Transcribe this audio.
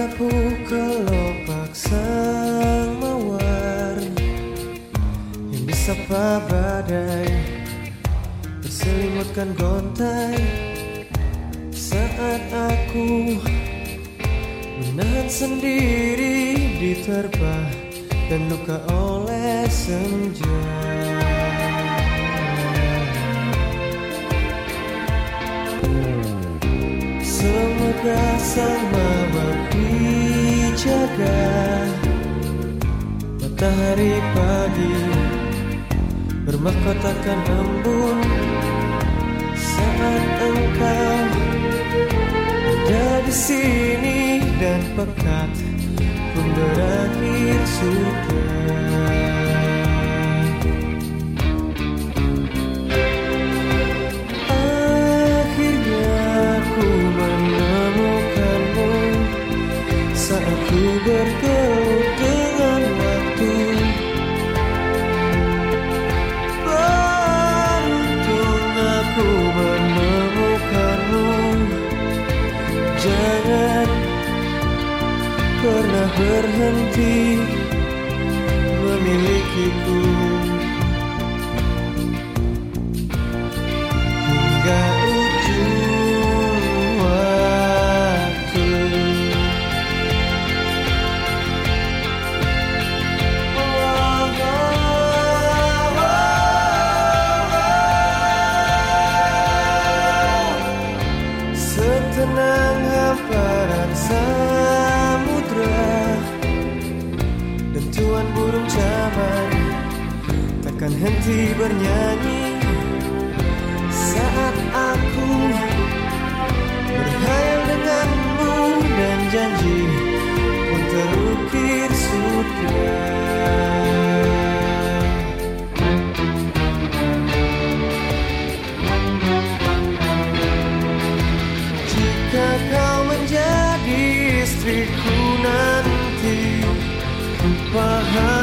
menyapu kelopak sang mawar Yang disapa badai. Terselimutkan gontai Saat aku menahan sendiri Diterpa dan luka oleh senja. Semoga sang dijaga Matahari pagi Bermahkotakan embun Saat engkau Ada di sini dan pekat Pun berakhir sudah Jangan pernah berhenti Tenang hamparan samudra. Dan tuan burung camani Takkan henti bernyanyi. Saat aku Wahai